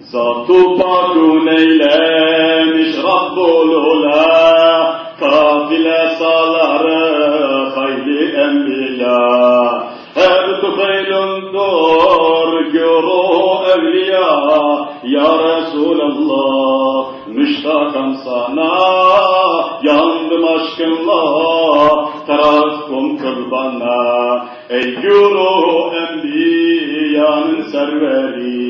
Zat-ı pakun eylemiş Rabbul Ula Kafile saları hayli enbiya. Her tufaylundur guru evliya. Ya Resulallah müştakam sana. Yandım aşkınla terakkum kıl bana. Ey guru enbiyanın serveri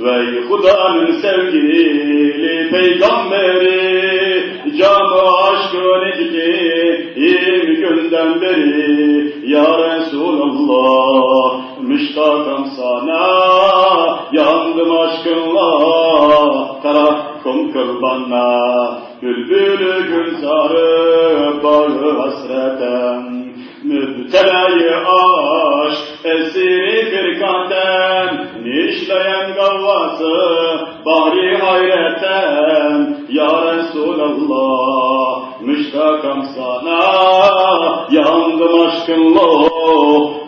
ve Huda'nın sevgili peygamberi Canı aşkın etti yirmi günden beri Ya Resulallah müştakam sana Yandım aşkınla tarakkum kıl bana Bülbülü gülzarı bağı hasreten Mübtelayı aşk esiri firkaten Nişleyen gavvası bahri hayreten Ya Resulallah müştakam sana Yandım aşkınla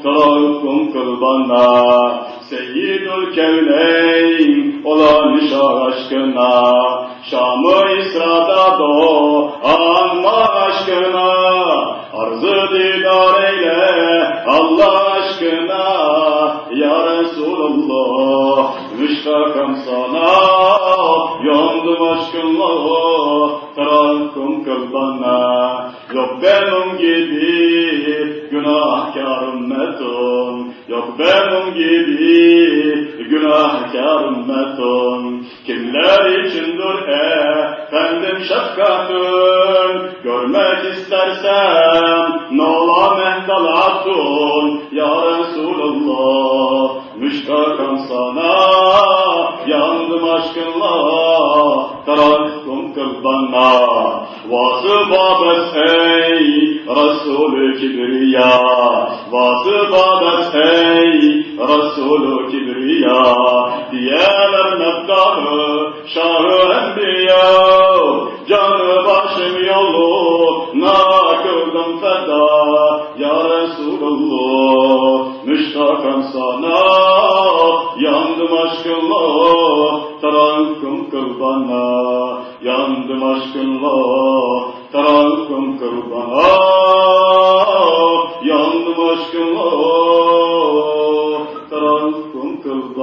tarakkum kıl bana Seyyidül Kevneyn olan şah aşkına Şam-ı İsra'da doğanma aşkına Arzı didar eyle Allah aşkına Resulallah müştakam sana. Yandım aşkınla tarakkum kıl bana Yok benim gibi günahkar ümmetim Yok benim gibi günahkar ümmetim Kimler içindir efendim şefkatün Görmek istersem nola mehdal atun Yandım aşkınla tarakkum kıl bana Vazı babes ey Resulü Kibriya. Vazı babes ey Resulü Kibriya. Diyeler meftarı Şahı Enbiya. Canı başım yoluna kıldım feda. Ya Resulallah müştakam sana. Yandım aşkınla Tarankum kıl bana, yandım aşkınla. Tarankum kıl bana, yandım aşkınla. Tarankum kıl